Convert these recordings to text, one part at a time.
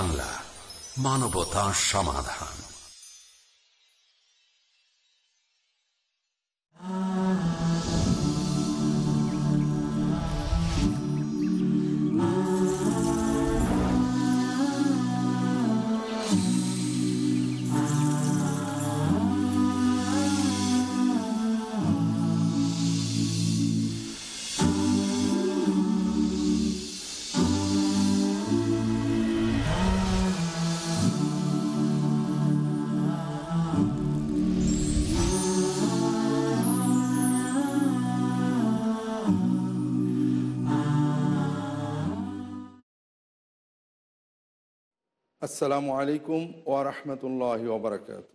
বাংলা মানবতা সমাধান। আসসালামু আলাইকুম ওয়ারহমতুল্লাহ ওবরাকাত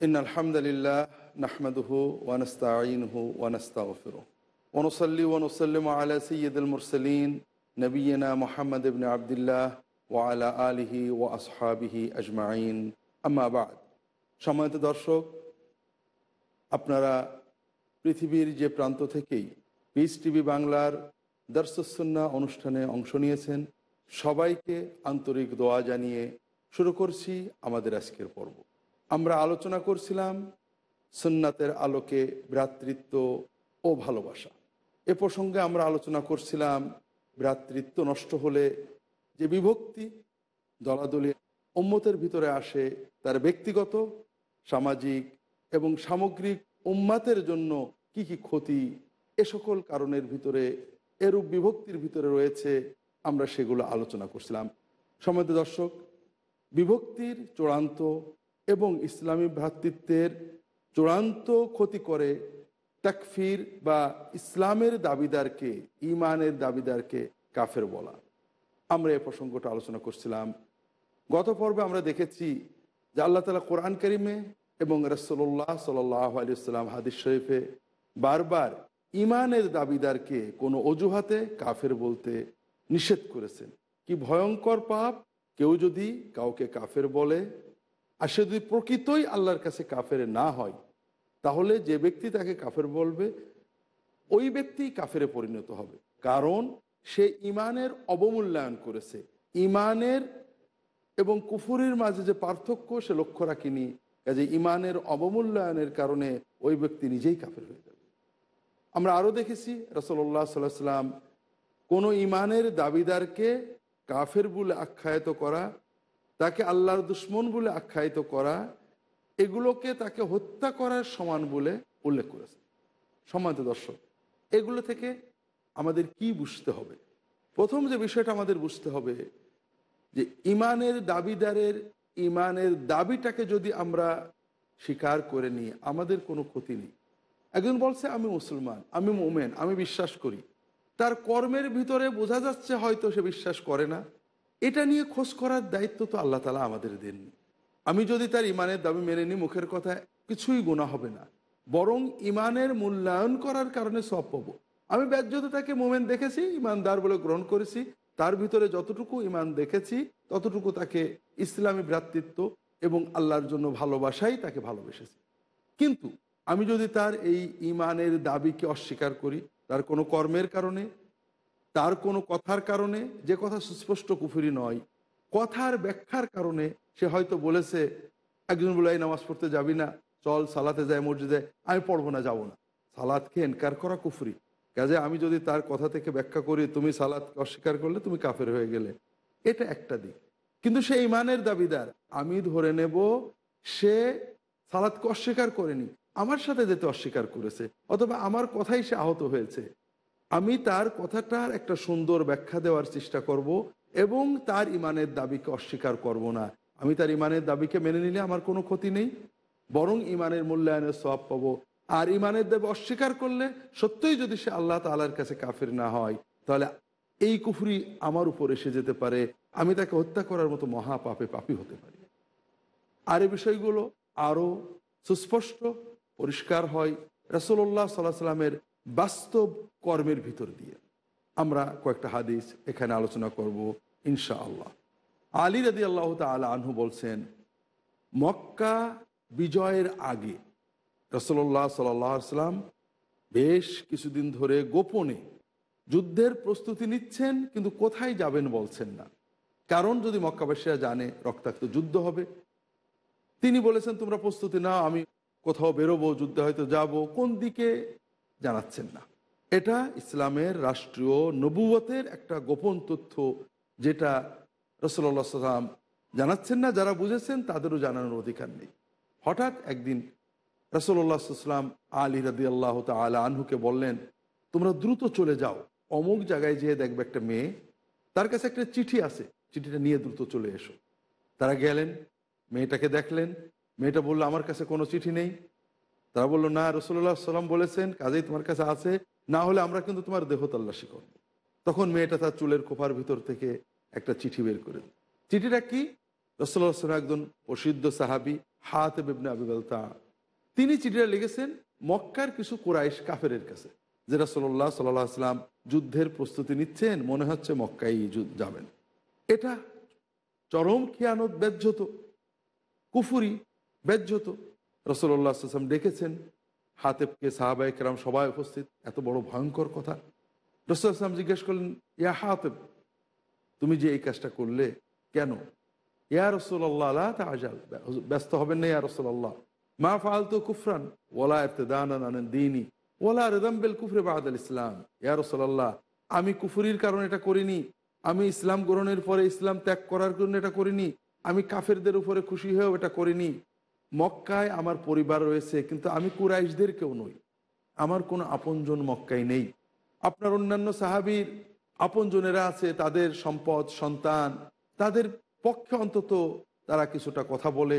ইন আলহামদুলিল্লাহ নাহমদহু ওয়ানস্তাইনহু ওয়ানস্তাগফিরু ওনসল্লি ওনসল্লিম আলা সৈয়দুল মুরসলিন নবীনা মোহাম্মদ ইবনে আবদুল্লাহ ওয়ালা আলিহি ও আসহাবিহি আজমাইন আম্মাবাদ সম্মানিত দর্শক, আপনারা পৃথিবীর যে প্রান্ত থেকেই পিস টিভি বাংলার দর্শসন্না অনুষ্ঠানে অংশ নিয়েছেন, সবাইকে আন্তরিক দোয়া জানিয়ে শুরু করছি আমাদের আজকের পর্ব। আমরা আলোচনা করছিলাম সুন্নাতের আলোকে ভ্রাতৃত্ব ও ভালোবাসা। এ প্রসঙ্গে আমরা আলোচনা করছিলাম ভ্রাতৃত্ব নষ্ট হলে যে বিভক্তি দলাদলি উম্মতের ভিতরে আসে তার ব্যক্তিগত, সামাজিক এবং সামগ্রিক উম্মাতের জন্য কি কি ক্ষতি, এ সকল কারণের ভিতরে, এরূপ বিভক্তির ভিতরে রয়েছে, আমরা সেগুলো আলোচনা করছিলাম। সময় দর্শক বিভক্তির চূড়ান্ত এবং ইসলামী ভ্রাতৃত্বের চূড়ান্ত ক্ষতি করে তাকফির বা ইসলামের দাবিদারকে ইমানের দাবিদারকে কাফের বলা। আমরা এ প্রসঙ্গটা আলোচনা করছিলাম। গত পর্বে আমরা দেখেছি যে আল্লাহ তালা কোরআন করিমে এবং রসল্লাহ সাল্লাহ আলিয়াল্লাম হাদিস শরীফে বারবার ইমানের দাবিদারকে কোনো অজুহাতে কাফের বলতে নিষেধ করেছেন। কি ভয়ঙ্কর পাপ কেউ যদি কাউকে কাফের বলে আর সে যদি প্রকৃতই আল্লাহর কাছে কাফের না হয়, তাহলে যে ব্যক্তি তাকে কাফের বলবে, ওই ব্যক্তি কাফেরে পরিণত হবে। কারণ সে ইমানের অবমূল্যায়ন করেছে। ইমানের এবং কুফুরির মাঝে যে পার্থক্য, সে লক্ষ্য রাখিনি। কাজে ইমানের অবমূল্যায়নের কারণে ওই ব্যক্তি নিজেই কাফের হয়ে যাবে। আমরা আরও দেখেছি রসল্লাহ সাল্লাহ সাল্লাম কোনো ইমানের দাবিদারকে কাফের বলে আখ্যায়িত করা, তাকে আল্লাহর দুশ্মন বলে আখ্যায়িত করা, এগুলোকে তাকে হত্যা করার সমান বলে উল্লেখ করেছে। সম্মানিত দর্শক, এগুলো থেকে আমাদের কি বুঝতে হবে? প্রথম যে বিষয়টা আমাদের বুঝতে হবে, যে ইমানের দাবিদারের, ইমানের দাবিটাকে যদি আমরা স্বীকার করে নিই, আমাদের কোনো ক্ষতি নেই। একজন বলছে, আমি মুসলমান, আমি মোমেন, আমি বিশ্বাস করি। তার কর্মের ভিতরে বোঝা যাচ্ছে হয়তো সে বিশ্বাস করে না। এটা নিয়ে খোঁজ করার দায়িত্ব তো আল্লাহ তালা আমাদের দেননি আমি যদি তার ইমানের দাবি মেনে নিই, মুখের কথা কিছুই গোনা হবে না। বরং ইমানের মূল্যায়ন করার কারণে সব পাবো। আমি তাকে মোমেন দেখেছি ইমানদার বলে গ্রহণ করেছি। তার ভিতরে যতটুকু ইমান দেখেছি, ততটুকু তাকে ইসলামী ভ্রাতৃত্ব এবং আল্লাহর জন্য ভালোবাসাই তাকে ভালোবেসেছি। কিন্তু আমি যদি তার এই ইমানের দাবিকে অস্বীকার করি তার কোনো কর্মের কারণে, তার কোনো কথার কারণে, যে কথা সুস্পষ্ট কুফুরি নয়, কথার ব্যাখ্যার কারণে সে হয়তো বলেছে, একজন বলে নামাজ পড়তে যাবি না, চল সালাতে যায়, মসজিদে, আমি পড়ব না, যাব না। সালাদকে এনকার করা কুফুরি। কাজে আমি যদি তার কথা থেকে ব্যাখ্যা করি, তুমি সালাদকে অস্বীকার করলে তুমি কাফের হয়ে গেলে। এটা একটা দিক। কিন্তু সে ইমানের দাবিদার, আমি ধরে নেব, সে সালাদকে অস্বীকার করেনি। আমার সাথে যেতে অস্বীকার করেছে, অথবা আমার কথাই সে আহত হয়েছে। আমি তার কথাটার একটা সুন্দর ব্যাখ্যা দেওয়ার চেষ্টা করব এবং তার ইমানের দাবিকে অস্বীকার করব না। আমি তার ইমানের দাবিকে মেনে নিলে আমার কোনো ক্ষতি নেই, বরং ইমানের মূল্যায়নের সব পাবো। আর ইমানের দাবি অস্বীকার করলে সত্যই যদি সে আল্লাহ তালার কাছে কাফের না হয়, তাহলে এই কুফুরি আমার উপর এসে যেতে পারে। আমি তাকে হত্যা করার মতো মহাপাপে পাপি হতে পারি। আর এই বিষয়গুলো আরও সুস্পষ্ট পরিষ্কার হয় রসল্লাহ সাল্লাহ সাল্লামের বাস্তব কর্মের ভিতর দিয়ে। আমরা কয়েকটা হাদিস এখানে আলোচনা করব ইনশা আল্লাহ আলী রাদি আল্লাহ তালা আনহু বলছেন, মক্কা বিজয়ের আগে রসল্লাহ সাল্লাম বেশ কিছুদিন ধরে গোপনে যুদ্ধের প্রস্তুতি নিচ্ছেন, কিন্তু কোথায় যাবেন বলছেন না। কারণ যদি মক্কাবাসীরা জানে, রক্তাক্ত যুদ্ধ হবে। তিনি বলেছেন, তোমরা প্রস্তুতি না আমি কোথাও বেরোবো, যুদ্ধে হয়তো যাব, কোন দিকে জানাচ্ছেন না। এটা ইসলামের রাষ্ট্রীয় নবুয়তের একটা গোপন তথ্য যেটা রসল্লা সাল্লাম জানাচ্ছেন না, যারা বুঝেছেন তাদেরও জানানোর অধিকার নেই। হঠাৎ একদিন রসল্লা সাল্লাম আলী রাদি আল্লাহ তালা আনহুকে বললেন, তোমরা দ্রুত চলে যাও, অমুক জায়গায় যেয়ে দেখবে একটা মেয়ে, তার কাছে একটা চিঠি আছে, চিঠিটা নিয়ে দ্রুত চলে এসো। তারা গেলেন, মেয়েটাকে দেখলেন মেয়েটা বলল, আমার কাছে কোনো চিঠি নেই। তারা বলল, না রসুল্লাহ সাল্লাম বলেছেন, কাজেই তোমার কাছে আছে। না হলে আমরা কিন্তু তোমার দেহ তল্লাশি করব। তখন মেয়েটা তার চুলের কোপার ভিতর থেকে একটা চিঠি বের করে। চিঠিটা কি? রসুল্লাহ সাল্লাম একজন প্রসিদ্ধ সাহাবি হাত বেবনে আবিবালতা তিনি চিঠিটা লিখেছেন মক্কার কিছু কোরাইশ কাফেরের কাছে, যে রসল্লাহ সাল্লাহ আসলাম যুদ্ধের প্রস্তুতি নিচ্ছেন, মনে হচ্ছে মক্কাই যাবেন। এটা চরম খেয়ানত ব্যাহ্যত কুফুরি ব্যাহ্যত রসল্লাহ আসলাম ডেকেছেন। হাতেবকে সাহাবাই কেরাম সবাই উপস্থিত। এত বড় ভয়ঙ্কর কথা। রসুল আসলাম জিজ্ঞেস করলেন, ইয়া হাতেব, তুমি যে এই কাজটা করলে কেন? ইয়া রসুল্লাহ আল্লাহ আজাল ব্যস্ত হবেন না, ইয়া রসুল্লাহ মা ফালতু কুফরান ওলা ইরতেদান দিনী ওলা রেদাম্বেল কুফরে বাহাদ ইসলাম ইয়া রসুল্লাহ আমি কুফুরির কারণে এটা করিনি। আমি ইসলাম গ্রহণের পরে ইসলাম ত্যাগ করার জন্য এটা করিনি। আমি কাফেরদের উপরে খুশি হয়েও এটা করিনি। মক্কায় আমার পরিবার রয়েছে, কিন্তু আমি কুরাইশদের কেউ নই। আমার কোনো আপনজন মক্কায় নেই। আপনার অন্যান্য সাহাবির আপনজনেরা আছে, তাদের সম্পদ, সন্তান, তাদের পক্ষে অন্তত তারা কিছুটা কথা বলে,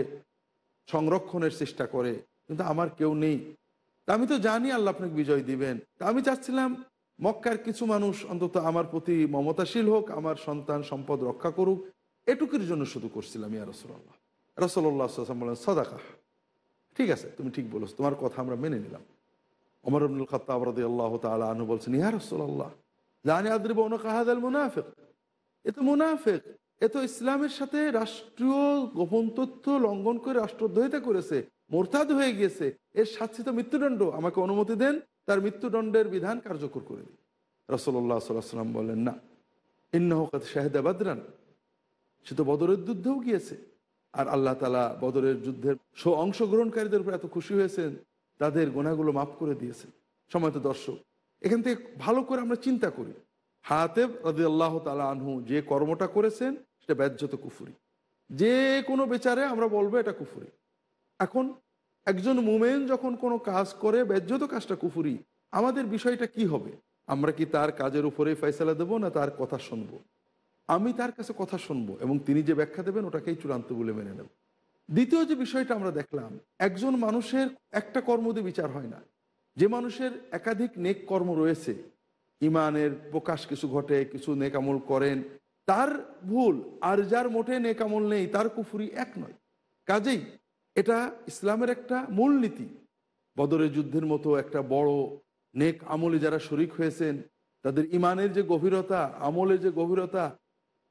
সংরক্ষণের চেষ্টা করে, কিন্তু আমার কেউ নেই। আমি তো জানি আল্লাহ আপনাকে বিজয় দিবেন। তা আমি চাচ্ছিলাম মক্কার কিছু মানুষ অন্তত আমার প্রতি মমতাশীল হোক, আমার সন্তান সম্পদ রক্ষা করুক, এটুকুর জন্য শুধু করছিলাম, ইয়া রসল্লাহ রসল্লাহ বলেন, সদাকা। ঠিক আছে, তুমি ঠিক বলেছ, তোমার কথা আমরা মেনে নিলাম। অমর আব্দুল খত্তাব আল্লাহ তালা আনু বলছেন, ইয়া রসল্লাহ জানি আদ্রিব কাহাদ মুনাফেক? এ তো মুনাফেক, এ তো ইসলামের সাথে রাষ্ট্রীয় গোপন তথ্য লঙ্ঘন করে রাষ্ট্রদ্রোহিতা করেছে, মোরতাদ হয়ে গিয়েছে, এর শাস্তি তো মৃত্যুদণ্ড আমাকে অনুমতি দেন, তার মৃত্যুদণ্ডের বিধান কার্যকর করে দিই। রসল্লাহ সাল্লাম বললেন না ইন্নহকাত শাহেদা বাদরান। সে তো বদরের যুদ্ধেও গিয়েছে। আর আল্লাহ তালা বদরের যুদ্ধের সো অংশগ্রহণকারীদের উপর এত খুশি হয়েছেন, তাদের গোনাগুলো মাফ করে দিয়েছেন। সময় তো দর্শক। এখান থেকে ভালো করে আমরা চিন্তা করি। হাতেব রাজি আল্লাহ তালা আনহু যে কর্মটা করেছেন, সেটা ব্যাজ্যত কুফুরি। যে কোনো বেচারে আমরা বলব এটা কুফুরি। এখন একজন মুমেন যখন কোনো কাজ করে ব্যাজ্যত কাজটা কুফুরি। আমাদের বিষয়টা কি হবে? আমরা কি তার কাজের উপরেই ফয়সালা দেবো না তার কথা শুনব? আমি তার কাছে কথা শুনব এবং তিনি যে ব্যাখ্যা দেবেন ওটাকেই চূড়ান্ত বলে মেনে নেব। দ্বিতীয় যে বিষয়টা আমরা দেখলাম, একজন মানুষের একটা কর্ম দিয়ে বিচার হয় না। যে মানুষের একাধিক নেক কর্ম রয়েছে, ইমানের প্রকাশ কিছু ঘটে, কিছু নেকামল করেন, তার ভুল আর যার মোটে নেকামল নেই, তার কুফুরি এক নয়। কাজেই এটা ইসলামের একটা মূল নীতি বদরের যুদ্ধের মতো একটা বড় নেক আমলে যারা শরিক হয়েছেন, তাদের ইমানের যে গভীরতা, আমলের যে গভীরতা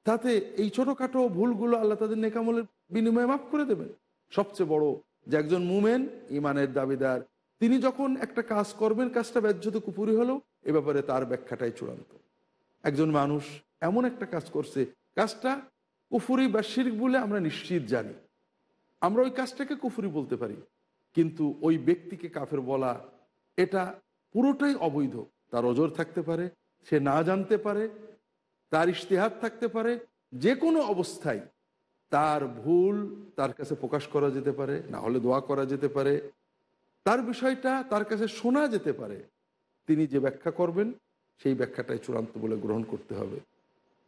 তাতে এই ছোটোখাটো ভুলগুলো আল্লাহ তাদের নেকামলের বিনিময়ে মাফ করে দেবেন। সবচেয়ে বড় যে একজন মুমেন ইমানের দাবিদার, তিনি যখন একটা কাজ করবেন কাজটা ব্যাহ্যত কুপুরি হলেও এ ব্যাপারে তার ব্যাখ্যাটাই চূড়ান্ত। একজন মানুষ এমন একটা কাজ করছে, কাজটা কুফুরি বা শির্ক বলে আমরা নিশ্চিত জানি। আমরা ওই কাজটাকে কুফুরি বলতে পারি, কিন্তু ওই ব্যক্তিকে কাফের বলা, এটা পুরোটাই অবৈধ। তার ওজোর থাকতে পারে, সে না জানতে পারে তার ইশতেহার থাকতে পারে যে কোনো অবস্থায় তার ভুল তার কাছে প্রকাশ করা যেতে পারে, না হলে দোয়া করা যেতে পারে। তার বিষয়টা তার কাছে শোনা যেতে পারে। তিনি যে ব্যাখ্যা করবেন, সেই ব্যাখ্যাটাই চূড়ান্ত বলে গ্রহণ করতে হবে।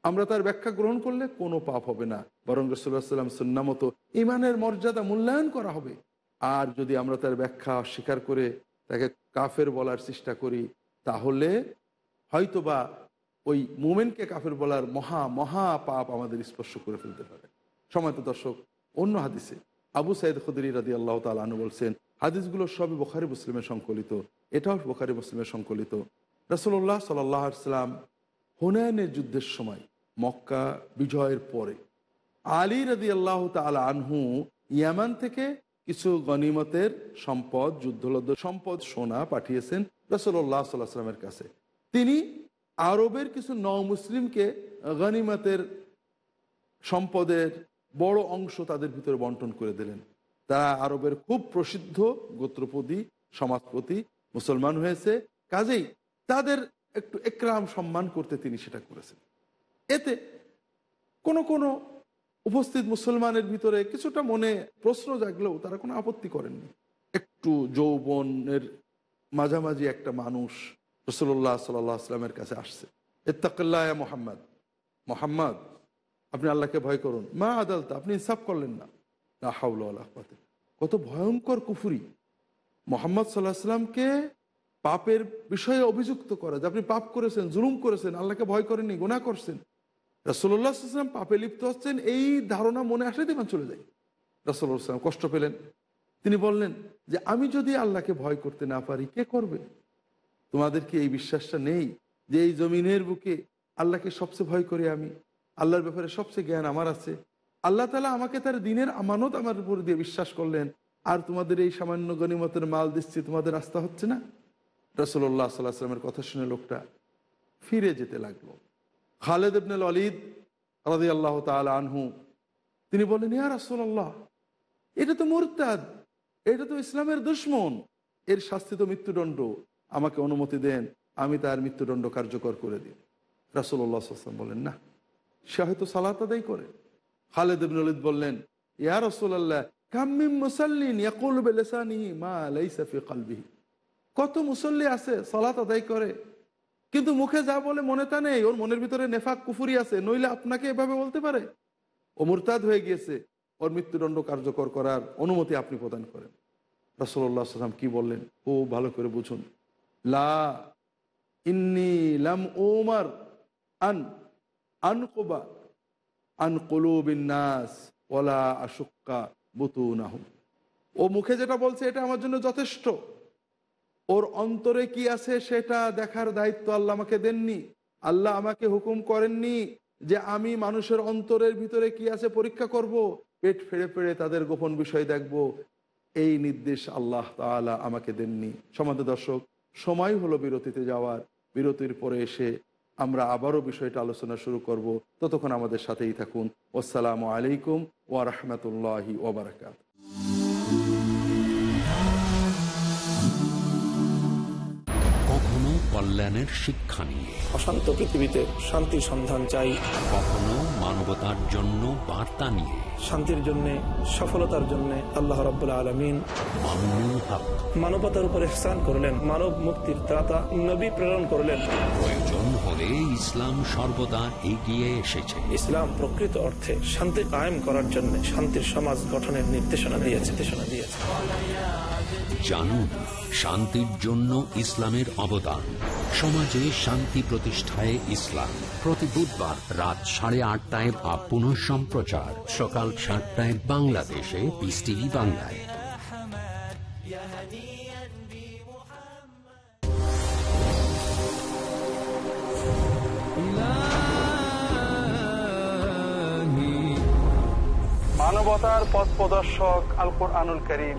আমরা তার ব্যাখ্যা গ্রহণ করলে কোনো পাপ হবে না। বরং রসুল্লাহ সাল্লাম সুন্নামতো ইমানের মর্যাদা মূল্যায়ন করা হবে। আর যদি আমরা তার ব্যাখ্যা অস্বীকার করে তাকে কাফের বলার চেষ্টা করি, তাহলে হয়তোবা ওই মুমেনকে কাফের বলার মহা মহা পাপ আমাদের স্পর্শ করে ফেলতে পারে। সময় তো দর্শক, অন্য হাদিসে আবু সাইদ খুদরি রাদি আল্লাহ তালু বলছেন, হাদিসগুলো সবই বোখারি মুসলিমের সংকলিত, এটাও বোখারি মুসলিমের সংকলিত। রসল্লাহ সাল্লাম হুনায়নের যুদ্ধের সময় মক্কা বিজয়ের পরে আলী রাদি আল্লাহ তাল আনহু ইয়ামান থেকে কিছু গনিমতের সম্পদ, যুদ্ধলব্ধ সম্পদ সোনা পাঠিয়েছেন রসল্লাহ সাল্লাহ সাল্লামের কাছে। তিনি আরবের কিছু ন মুসলিমকে গনিমতের সম্পদের বড় অংশ তাদের ভিতরে বন্টন করে দিলেন। তারা আরবের খুব প্রসিদ্ধ গোত্রপতি, সমাজপতি, মুসলমান হয়েছে। কাজেই তাদের একটু একরাম সম্মান করতে তিনি সেটা করেছেন। এতে কোনো কোনো উপস্থিত মুসলমানের ভিতরে কিছুটা মনে প্রশ্ন জাগলেও তারা কোনো আপত্তি করেননি। একটু যৌবনের মাঝামাঝি একটা মানুষ রসুল্লাহ সাল্লাহ আসলামের কাছে আসছে। এত্তাকাল্লাহ মোহাম্মদ। মোহাম্মদ, আপনি আল্লাহকে ভয় করুন। মা আদালতা, আপনি ইনসাফ করলেন না। না হাউল্লাহ কত ভয়ঙ্কর কুফুরি। মোহাম্মদ সাল্লাহ সাল্লামকে পাপের বিষয়ে অভিযুক্ত করা, যে আপনি পাপ করেছেন, জুলুম করেছেন, আল্লাহকে ভয় করেননি গুণা করছেন। রাসোল্লাহাম পাপে লিপ্ত হচ্ছেন, এই ধারণা মনে আসলে দেখান চলে যায়। রাসোল্লাহাম কষ্ট পেলেন। তিনি বললেন যে, আমি যদি আল্লাহকে ভয় করতে না পারি, কে করবে? তোমাদের কি এই বিশ্বাসটা নেই যে এই জমিনের বুকে আল্লাহকে সবচেয়ে ভয় করি আমি। আল্লাহর ব্যাপারে সবচেয়ে জ্ঞান আমার আছে। আল্লাহ তালা আমাকে তার দিনের আমানত আমার উপর দিয়ে বিশ্বাস করলেন। আর তোমাদের এই সামান্য গণিমতের মাল দিচ্ছি, তোমাদের আস্থা হচ্ছে না? রসল্লাহ সাল্লাহ সাল্লামের কথা শুনে লোকটা ফিরে যেতে লাগল। খালেদ ইবনুল অলিদ রাজি আল্লাহ তাল আনহু, তিনি বললেন, ইয়া রাসোল্লাহ এটা তো মুরতাদ, এটা তো ইসলামের দুশ্মন। এর শাস্তি তো মৃত্যুদণ্ড। আমাকে অনুমতি দেন, আমি তার মৃত্যুদণ্ড কার্যকর করে দিই। রাসুল্লাহাম বললেন না। সে হয়তো সালাত আদায় করে। খালেদ ইবনুল অলিদ বললেন, ইয়া রসোল্লাহ কামিম মুসাল্লিন মা কত মুসল্লি আছে, সালাত আদায় করে, কিন্তু মুখে যা বলে মনে তা নেই, ওর মনের ভিতরে নেফাক, কুফুরি আছে, নইলে আপনাকে এভাবে বলতে পারে? ও মুরতাদ হয়ে গিয়েছে, ওর মৃত্যুদণ্ড কার্যকর করার অনুমতি আপনি প্রদান করেন। রসল্লাহ সাল্লাম কি বললেন? ও ভালো করে বুঝুন লা ইন্নি লাম ওমার আন, আনকোবা আন কলুবিন্নাস ওলা আশুক্কা বুতুনাহু ও মুখে যেটা বলছে এটা আমার জন্য যথেষ্ট। ওর অন্তরে কি আছে সেটা দেখার দায়িত্ব আল্লাহ আমাকে দেননি। আল্লাহ আমাকে হুকুম করেননি যে আমি মানুষের অন্তরের ভিতরে কি আছে পরীক্ষা করব। পেট ফেড়ে ফেড়ে তাদের গোপন বিষয় দেখব। এই নির্দেশ আল্লাহ তালা আমাকে দেননি। সমাজ দর্শক সময় হলো বিরতিতে যাওয়ার। বিরতির পরে এসে আমরা আবারও বিষয়টা আলোচনা শুরু করব। ততক্ষণ আমাদের সাথেই থাকুন। আসসালামু আলাইকুম ওয়া রাহমাতুল্লাহি কখনো কল্যাণের শিক্ষা নিয়ে। অশান্ত পৃথিবীতে শান্তির সন্ধান চাই। কখনো মানবতার জন্য বার্তা নিয়ে। শান্তির জন্য সফলতার জন্য আল্লাহ রাবুল্লাহ আলমিন হক। মানবতার উপর ইহসান করলেন মানব মুক্তির ত্রাতা নবী প্রেরণ করলেন। প্রয়োজন হলে ইসলাম সর্বদা এগিয়ে এসেছে। ইসলাম প্রকৃত অর্থে শান্তি কায়েম করার জন্য শান্তির সমাজ গঠনের নির্দেশনা দিয়েছে নির্দেশনা দিয়েছে। জানুন শান্তির জন্য ইসলামের অবদান। সমাজে শান্তি প্রতিষ্ঠায় ইসলাম। প্রতি বুধবার রাত সাড়ে আটটায় বা পুনঃ সম্প্রচার। সকাল সাতটায় বাংলাদেশে পিস টিভি বাংলায়। মানবতার পথ প্রদর্শক আল কোরআনুল করিম।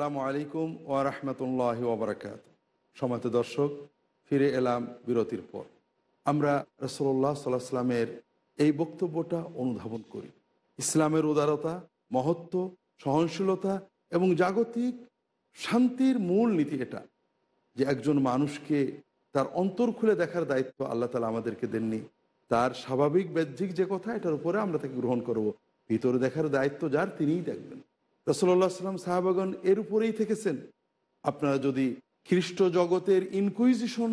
আসসালামু আলাইকুম ওয়া রাহমাতুল্লাহি ওয়া বারাকাত সমাত দর্শক, ফিরে এলাম বিরতির পর। আমরা রসল্লাহ সাল্লাহ সাল্লামের এই বক্তব্যটা অনুধাবন করি। ইসলামের উদারতা, মহত্ব, সহনশীলতা এবং জাগতিক শান্তির মূল নীতি এটা যে একজন মানুষকে তার অন্তর খুলে দেখার দায়িত্ব আল্লাহ তালা আমাদেরকে দেননি। তার স্বাভাবিক বাহ্যিক যে কথা এটার উপরে আমরা তাকে গ্রহণ করব। ভিতরে দেখার দায়িত্ব যার তিনিই দেখবেন। রসল্লাহ সাল্লাম সাহাবাগন এর উপরেই থেকেছেন। আপনারা যদি খ্রিস্ট জগতের ইনকুইজিশন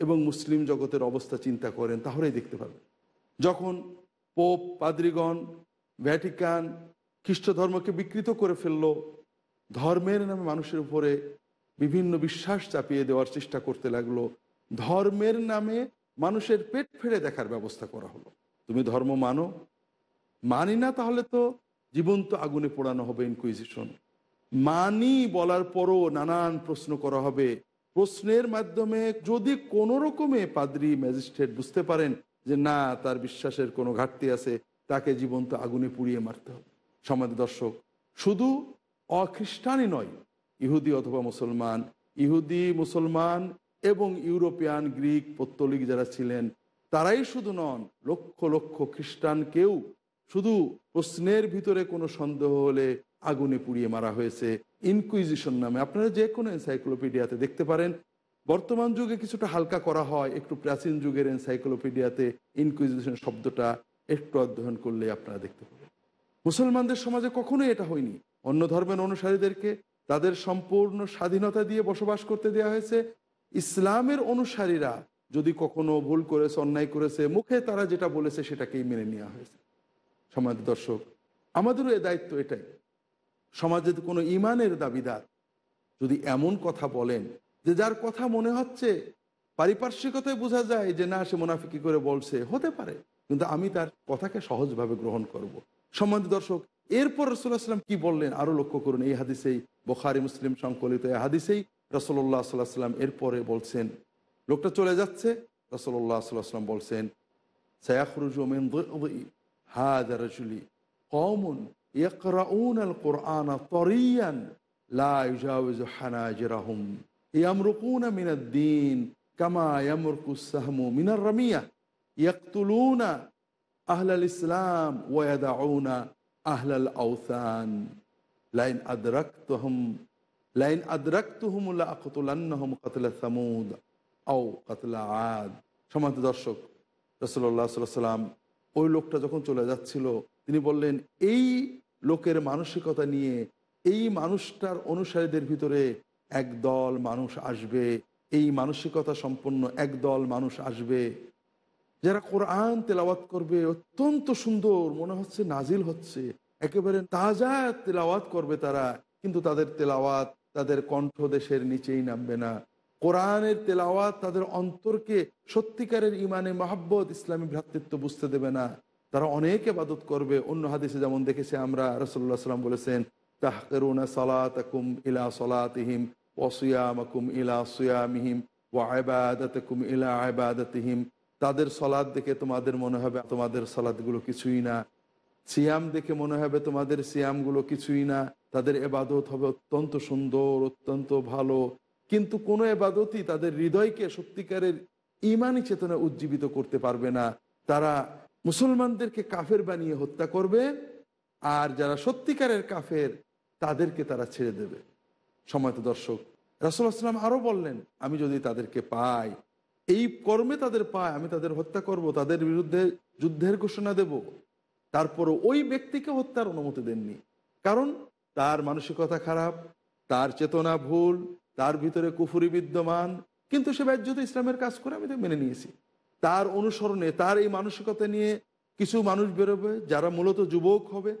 এবং মুসলিম জগতের অবস্থা চিন্তা করেন, তাহলেই দেখতে পাবেন যখন পোপ, পাদ্রিগণ, ভ্যাটিকান খ্রিস্ট ধর্মকে বিকৃত করে ফেলল, ধর্মের নামে মানুষের উপরে বিভিন্ন বিশ্বাস চাপিয়ে দেওয়ার চেষ্টা করতে লাগল, ধর্মের নামে মানুষের পেট ফেড়ে দেখার ব্যবস্থা করা হলো। তুমি ধর্ম মানো? মানি না তাহলে তো জীবন্ত আগুনে পোড়ানো হবে ইনকুইজিশন মানি বলার পরও নানান প্রশ্ন করা হবে। প্রশ্নের মাধ্যমে যদি কোনো রকমে পাদ্রি ম্যাজিস্ট্রেট বুঝতে পারেন যে না, তার বিশ্বাসের কোনো ঘাটতি আছে, তাকে জীবন্ত আগুনে পুড়িয়ে মারতে হবে। সমাজ দর্শক, শুধু অখ্রিস্টানই নয়, ইহুদি অথবা মুসলমান, ইহুদি, মুসলমান এবং ইউরোপিয়ান, গ্রিক, পত্তলিক যারা ছিলেন, তারাই শুধু নন, লক্ষ লক্ষ খ্রিস্টানকেও শুধু প্রশ্নের ভিতরে কোনো সন্দেহ হলে আগুনে পুড়িয়ে মারা হয়েছে ইনকুইজিশন নামে। আপনারা যে কোনো এনসাইক্লোপিডিয়াতে দেখতে পারেন। বর্তমান যুগে কিছুটা হালকা করা হয়, একটু প্রাচীন যুগের এনসাইক্লোপিডিয়াতে ইনকুইজিশন শব্দটা একটু অধ্যয়ন করলে আপনারা দেখতে পাবেন। মুসলমানদের সমাজে কখনোই এটা হয়নি। অন্য ধর্মের অনুসারীদেরকে তাদের সম্পূর্ণ স্বাধীনতা দিয়ে বসবাস করতে দেওয়া হয়েছে। ইসলামের অনুসারীরা যদি কখনো ভুল করেছে, অন্যায় করেছে, মুখে তারা যেটা বলেছে সেটাকেই মেনে নেওয়া হয়েছে। সমাজ দর্শক, আমাদেরও এ দায়িত্ব এটাই। সমাজে কোনো ইমানের দাবিদার যদি এমন কথা বলেন, যে যার কথা মনে হচ্ছে, পারিপার্শ্বিকতায় বোঝা যায় যে না, সে মুনাফিকি করে বলছে, হতে পারে। কিন্তু আমি তার কথাকে সহজভাবে গ্রহণ করব। সম্মানিত দর্শক, এরপর রসুল্লাহ সাল্লাম কি বললেন? আরও লক্ষ্য করুন, এই হাদিসেই বোখারি, মুসলিম সংকলিত এই হাদিসেই রসল্লাহ সাল্লাহ সাল্লাম এরপরে বলছেন, লোকটা চলে যাচ্ছে রসল্লাহ সাল্লাহ সাল্লাম বলছেন, সায়াখরুজ هذا رجل قوم يقرؤون القرآن طريا لا يجاوز حناجرهم يمرقون من الدين كما يمرق السهم من الرمية يقتلون أهل الإسلام ويدعون أهل الأوثان لئن أدركتهم لئن أدركتهم لأقتلنهم قتل ثمود أو قتل عاد সমান্ত দর্শক রসল্লাহ সাল্লাম ওই লোকটা যখন চলে যাচ্ছিল, তিনি বললেন, এই লোকের মানসিকতা নিয়ে, এই মানুষটার অনুসারীদের ভিতরে একদল মানুষ আসবে, এই মানসিকতা সম্পন্ন একদল মানুষ আসবে, যারা কোরআন তেলাওয়াত করবে, অত্যন্ত সুন্দর, মনে হচ্ছে নাজিল হচ্ছে, একেবারে তাজা তেলাওয়াত করবে তারা, কিন্তু তাদের তেলাওয়াত তাদের কণ্ঠ দেশের নিচেই নামবে না। কোরআনের তেলাওয়াত তাদের অন্তরকে সত্যিকারের ইমানে মাহাব্বত, ইসলামী ভ্রাতৃত্ব বুঝতে দেবে না। তারা অনেক এবাদত করবে। অন্য হাদিসে যেমন দেখেছি আমরা রসল্লাহ সাল্লাম বলেছেন তাহকেরুনা সালাতাকুম ইলা সলাতিহিম ওসিয়ামাকুম ইলা সুয়ামিহিম ও আবাদাতকুম ইলা আবাদাতিহিম তাদের সলাদ দেখে তোমাদের মনে হবে, তোমাদের সলাদগুলো কিছুই না। সিয়াম দেখে মনে হবে, তোমাদের সিয়ামগুলো কিছুই না। তাদের এবাদত হবে অত্যন্ত সুন্দর, অত্যন্ত ভালো। কিন্তু কোনো এবাদতই তাদের হৃদয়কে সত্যিকারের ইমানি চেতনা উজ্জীবিত করতে পারবে না। তারা মুসলমানদেরকে কাফের বানিয়ে হত্যা করবে আর যারা সত্যিকারের কাফের, তাদেরকে তারা ছেড়ে দেবে। সময়ত দর্শক, রাসুল আসলাম আরও বললেন, আমি যদি তাদেরকে পাই, এই কর্মে তাদের পায়, আমি তাদের হত্যা করব, তাদের বিরুদ্ধে যুদ্ধের ঘোষণা দেব। তারপরও ওই ব্যক্তিকে হত্যার অনুমতি দেননি। কারণ তার মানসিকতা খারাপ, তার চেতনা ভুল তার ভিতরে কুফুরি বিদ্যমান, কিন্তু সে ব্যাজ্যত ইসলামের কাজ করে, আমি তো মেনে নিয়েছি। তার অনুসরণে, তার এই মানসিকতা নিয়ে কিছু মানুষ বেরোবে, যারা মূলত যুবক হবে।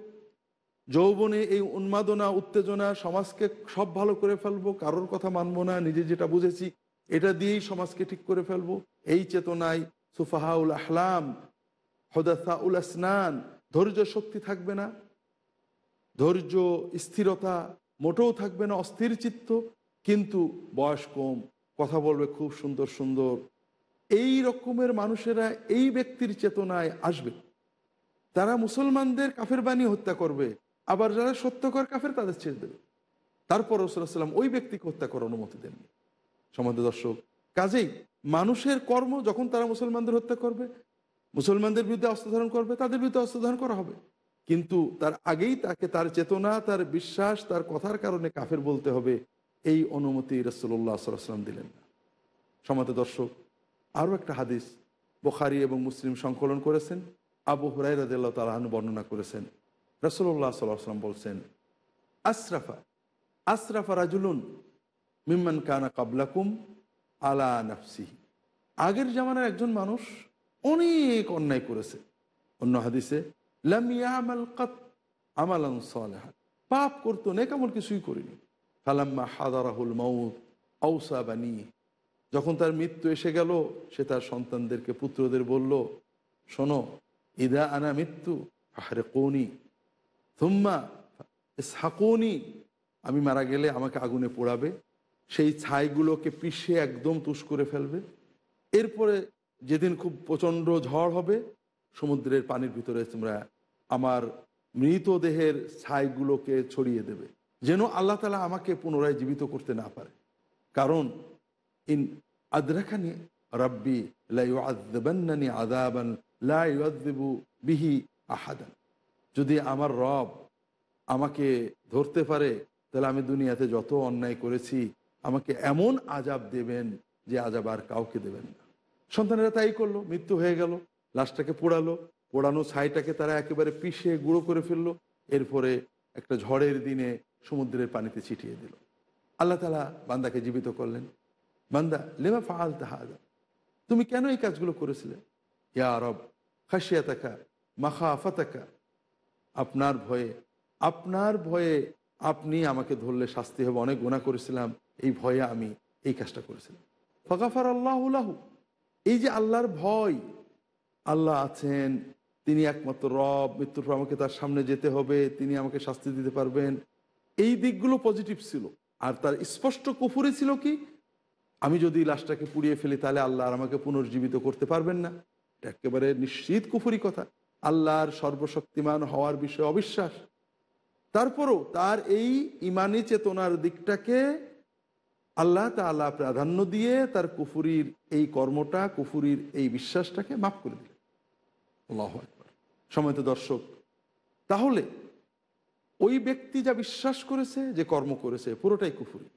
যৌবনে এই উন্মাদনা, উত্তেজনা সমাজকে সব ভালো করে ফেলব, কারোর কথা মানবো না, নিজে যেটা বুঝেছি, এটা দিয়েই সমাজকে ঠিক করে ফেলব। এই চেতনায় সুফাহাউল আহলাম, হদাসাউল আসনান, ধৈর্য শক্তি থাকবে না। ধৈর্য স্থিরতা মোটেও থাকবে না, অস্থির চিত্ত। কিন্তু বয়স কম, কথা বলবে খুব সুন্দর সুন্দর। এই রকমের মানুষেরা এই ব্যক্তির চেতনায় আসবে। তারা মুসলমানদের কাফের বানিয়ে হত্যা করবে, আবার যারা সত্যকর কাফের তাদের ছেড়ে দেবে। তারপর রসুল্লাহাম ওই ব্যক্তিকে হত্যা করার অনুমতি দেননি। সমাজ দর্শক, কাজেই মানুষের কর্ম যখন তারা মুসলমানদের হত্যা করবে, মুসলমানদের বিরুদ্ধে অস্ত্র ধারণ করবে, তাদের বিরুদ্ধে অস্ত্র ধারণ করা হবে। কিন্তু তার আগেই তাকে তার চেতনা, তার বিশ্বাস, তার কথার কারণে কাফের বলতে হবে এই অনুমতি রসল্লাহ সাল্লাম দিলেন। না দর্শক, আরও একটা হাদিস বোখারি এবং মুসলিম সংকলন করেছেন। আবু হুরাই রাদিল্লাহ তালাহান বর্ণনা করেছেন। রসল্লাহ সাল্লাম বলছেন আশরাফা আশরাফা রাজুলুন মিম্মান কানা কাবলাকুম আলা নাফসি আগের জামানার একজন মানুষ অনেক অন্যায় করেছে। অন্য হাদিসে, লাম ইয়ামাল কাত সালেহা। পাপ করতো নেকামল কিছুই করিনি। ফালাম্মা হাদারাহুল মাউত আউসা বানি। যখন তার মৃত্যু এসে গেল, সে তার সন্তানদেরকে, পুত্রদের বলল, শোনো, ইদা আনা মৃত্যু আহারে কৌনি থুম্মা সাকুনি আমি মারা গেলে আমাকে আগুনে পোড়াবে, সেই ছাইগুলোকে পিষে একদম তুষ করে ফেলবে। এরপরে যেদিন খুব প্রচণ্ড ঝড় হবে, সমুদ্রের পানির ভিতরে তোমরা আমার মৃতদেহের ছাইগুলোকে ছড়িয়ে দেবে। যেন আল্লাহ তালা আমাকে পুনরায় জীবিত করতে না পারে। কারণ, ইন আদ্রাখানি রব্বি লাইবান্নানি আদাবান লাইবাদু বিহি আহাদান। যদি আমার রব আমাকে ধরতে পারে, তাহলে আমি দুনিয়াতে যত অন্যায় করেছি, আমাকে এমন আজাব দেবেন যে আজাব আর কাউকে দেবেন না। সন্তানেরা তাই করল, মৃত্যু হয়ে গেল, লাশটাকে পোড়ালো, পোড়ানো ছাইটাকে তারা একেবারে পিষে গুঁড়ো করে ফেলল। এরপরে একটা ঝড়ের দিনে সমুদ্রের পানিতে ছিটিয়ে দিল। আল্লাহ তালা বান্দাকে জীবিত করলেন। বান্দা, লেমা ফাল তাহাদা তুমি কেন এই কাজগুলো করেছিলে? ইয়া রব খাসিয়া তাকা মাখা আফাতাকা আপনার ভয়ে আপনার ভয়ে আপনি আমাকে ধরলে শাস্তি হবে, অনেক গুণা করেছিলাম, এই ভয়ে আমি এই কাজটা করেছিলাম। ফকাফার আল্লাহ এই যে আল্লাহর ভয়, আল্লাহ আছেন, তিনি একমাত্র রব, মৃত্যুর পর আমাকে তার সামনে যেতে হবে, তিনি আমাকে শাস্তি দিতে পারবেন। এই দিকগুলো পজিটিভ ছিল। আর তার স্পষ্ট কুফুরি ছিল কি? আমি যদি লাশটাকে পুড়িয়ে ফেলি, তাহলে আল্লাহ আমাকে পুনর্জীবিত করতে পারবেন না। এটা একেবারে নিশ্চিত কুফুরি কথা। আল্লাহর সর্বশক্তিমান হওয়ার বিষয়ে অবিশ্বাস। তারপরও তার এই ইমানি চেতনার দিকটাকে আল্লাহ তালা প্রাধান্য দিয়ে তার কুফুরির এই কর্মটা, কুফুরির এই বিশ্বাসটাকে মাফ করে দিলেন। আল্লাহ সময়ত দর্শক। তাহলে ওই ব্যক্তি যা বিশ্বাস করেছে, যে কর্ম করেছে, পুরোটাই কুফুরি।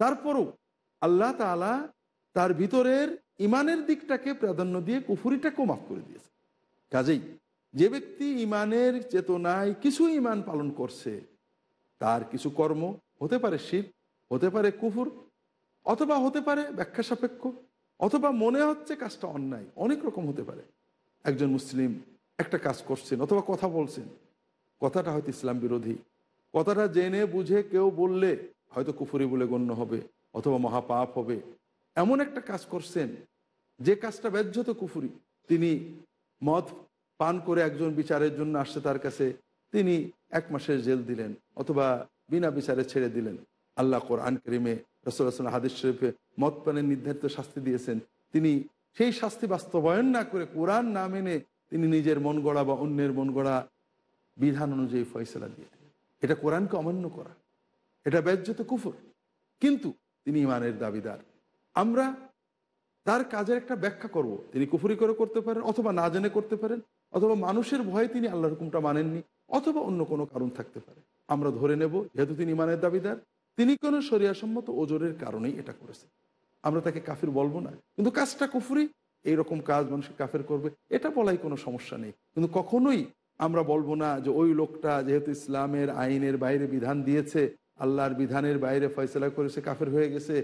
তারপরও আল্লাহ তালা তার ভিতরের ইমানের দিকটাকে প্রাধান্য দিয়ে কুফুরিটাকেও মাফ করে দিয়েছে। কাজেই যে ব্যক্তি ইমানের চেতনায় কিছু ইমান পালন করছে, তার কিছু কর্ম হতে পারে শীত হতে পারে কুফুর, অথবা হতে পারে ব্যাখ্যা সাপেক্ষ, অথবা মনে হচ্ছে কাজটা অন্যায়, অনেক রকম হতে পারে। একজন মুসলিম একটা কাজ করছেন, অথবা কথা বলছেন কথাটা হয়তো ইসলাম বিরোধী। কথাটা জেনে বুঝে কেউ বললে হয়তো কুফুরি বলে গণ্য হবে অথবা মহাপাপ হবে। এমন একটা কাজ করছেন। যে কাজটা ব্যাহ্যত কুফুরি। তিনি মদ পান করে একজন বিচারের জন্য আসছে তার কাছে। তিনি এক মাসের জেল দিলেন অথবা বিনা বিচারে ছেড়ে দিলেন। আল্লাহ কোরআন করিমে রসুল্লাহ হাদিস শরীফে মদ পানের নির্ধারিত শাস্তি দিয়েছেন। তিনি সেই শাস্তি বাস্তবায়ন না করে কোরআন না মেনে তিনি নিজের মন গড়া বা অন্যের মন গড়া বিধান অনুযায়ী ফয়সলা দিয়ে এটা কোরআনকে অমান্য করা। এটা ব্যাজ্যত কুফর। কিন্তু তিনি ইমানের দাবিদার। আমরা তার কাজের একটা ব্যাখ্যা করব। তিনি কুফুরি করে করতে পারেন অথবা না জেনে করতে পারেন, অথবা মানুষের ভয়ে তিনি আল্লাহ হুকুমটা মানেননি, অথবা অন্য কোনো কারণ থাকতে পারে। আমরা ধরে নেব, যেহেতু তিনি ইমানের দাবিদার, তিনি কোনো সরিয়াসম্মত ওজোরের কারণেই এটা করেছেন। আমরা তাকে কাফির বলব না। কিন্তু কাজটা কুফুরি, এইরকম কাজ মানুষকে কাফের করবে, এটা বলাই কোনো সমস্যা নেই। কিন্তু কখনোই আমরা বলব না যে ওই লোকটা যেহেতু ইসলামের আইনের বাইরে বিধান দিয়েছে, আল্লাহর বিধানের বাইরে ফয়সলা করেছে কাফের হয়ে গেছে,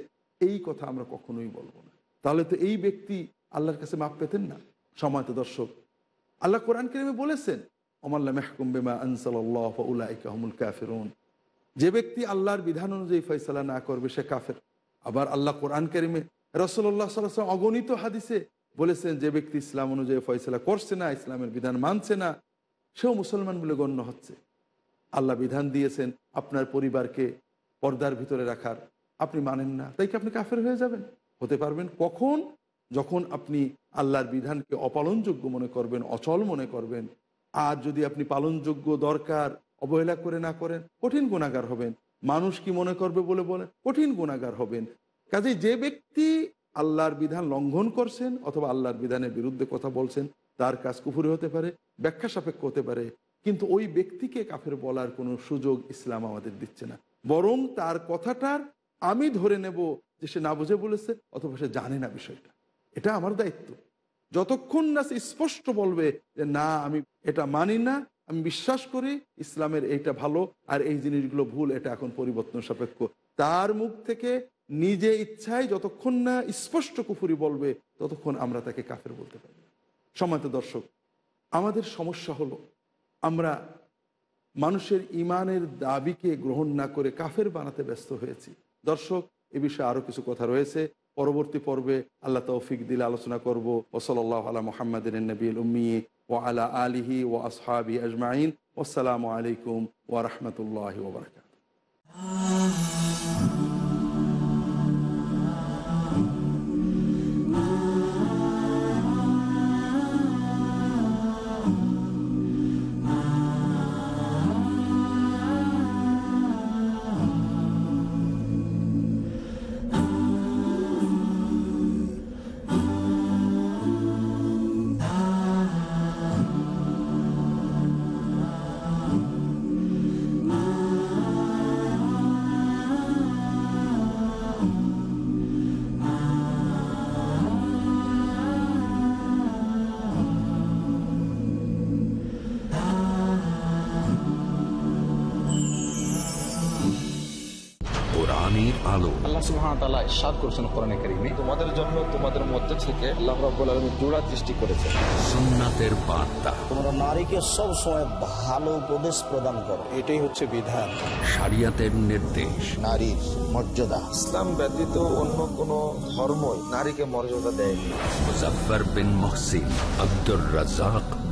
এই কথা আমরা কখনোই বলব না। তাহলে তো এই ব্যক্তি আল্লাহর কাছে মাপ পেতেন না? সময়ত দর্শক, আল্লাহ কোরআন কেরিমে বলেছেন অমাল্লা মেহকুম বেমা আনসাল্লাহ কাফেরুন। যে ব্যক্তি আল্লাহর বিধান অনুযায়ী ফয়সালা না করবে, সে কাফের। আবার আল্লাহ কোরআন কারিমে রসল্লাহ সাল্লাম অগণিত হাদিসে বলেছেন, যে ব্যক্তি ইসলাম অনুযায়ী ফয়সলা করছে না, ইসলামের বিধান মানছে না সেও মুসলমান বলে গণ্য হচ্ছে। আল্লাহ বিধান দিয়েছেন আপনার পরিবারকে পর্দার ভিতরে রাখার। আপনি মানেন না, তাই কি আপনি কাফের হয়ে যাবেন? হতে পারবেন কখন? যখন আপনি আল্লাহর বিধানকে অপালনযোগ্য মনে করবেন, অচল মনে করবেন। আর যদি আপনি পালনযোগ্য দরকার, অবহেলা করে না করেন, কঠিন গুণাগার হবেন। মানুষ কি মনে করবে বলে বলে কঠিন গুণাগার হবেন। কাজেই যে ব্যক্তি আল্লাহর বিধান লঙ্ঘন করছেন অথবা আল্লাহর বিধানের বিরুদ্ধে কথা বলছেন তার কাজ কুফুরি হতে পারে, ব্যাখ্যা সাপেক্ষ হতে পারে, কিন্তু ওই ব্যক্তিকে কাফের বলার কোনো সুযোগ ইসলাম আমাদের দিচ্ছে না। বরং তার কথাটার আমি ধরে নেব যে সে না বুঝে বলেছে, অথবা সে জানে না বিষয়টা। এটা আমার দায়িত্ব। যতক্ষণ না সে স্পষ্ট বলবে যে না, আমি এটা মানি না, আমি বিশ্বাস করি ইসলামের এইটা ভালো আর এই জিনিসগুলো ভুল, এটা এখন পরিবর্তন সাপেক্ষ। তার মুখ থেকে নিজে ইচ্ছায় যতক্ষণ না স্পষ্ট কুফুরি বলবে, ততক্ষণ আমরা তাকে কাফের বলতে পারি সম্মানিত দর্শক, আমাদের সমস্যা হলো, আমরা মানুষের ইমানের দাবিকে গ্রহণ না করে কাফের বানাতে ব্যস্ত হয়েছি। দর্শক, এ বিষয়ে আরও কিছু কথা রয়েছে। পরবর্তী পর্বে আল্লাহ তৌফিক দিলে আলোচনা করব। ওসলাল্লাহ আলা মোহাম্মদিন নবীল উম্মি ও আলা আলিহি ও আসহাবি আজমাইন। আসসালামু আলাইকুম ওয়া বারাকাতুহু। কোরআনের আলো। আল্লাহ সুবহানাহু তাআলা ইরশাদ করেছেন কোরআনে কারীমে। তোমাদের জন্য তোমাদের মধ্যে থেকে আল্লাহ রাব্বুল আলামিন জোড়া সৃষ্টি করেছেন। সুন্নাতের বার্তা। তোমরা নারীকে সব সময় ভালো উপদেশ প্রদান করো। এটাই হচ্ছে বিধান। শরিয়াতের নির্দেশ। নারীর মর্যাদা। ইসলাম ব্যতীত অন্য কোন ধর্মই নারীকে মর্যাদা দেয়নি। Muzaffar bin Mohsin Abdur Razzak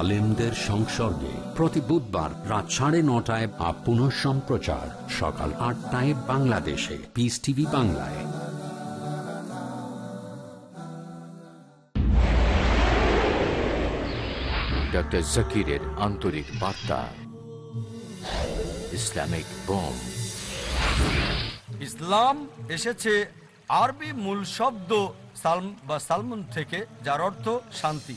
আলেমদের সংসর্গে প্রতি বুধবার রাত সাড়ে নটায় বা পুনঃ সম্প্রচার সকাল আটটায় বাংলাদেশে। পিস টিভি বাংলায়। ডক্টর জাকিরের আন্তরিক বার্তা। Islamic bomb. ইসলাম এসেছে আরবি মূল শব্দ সালম বা সালমুন থেকে যার অর্থ শান্তি।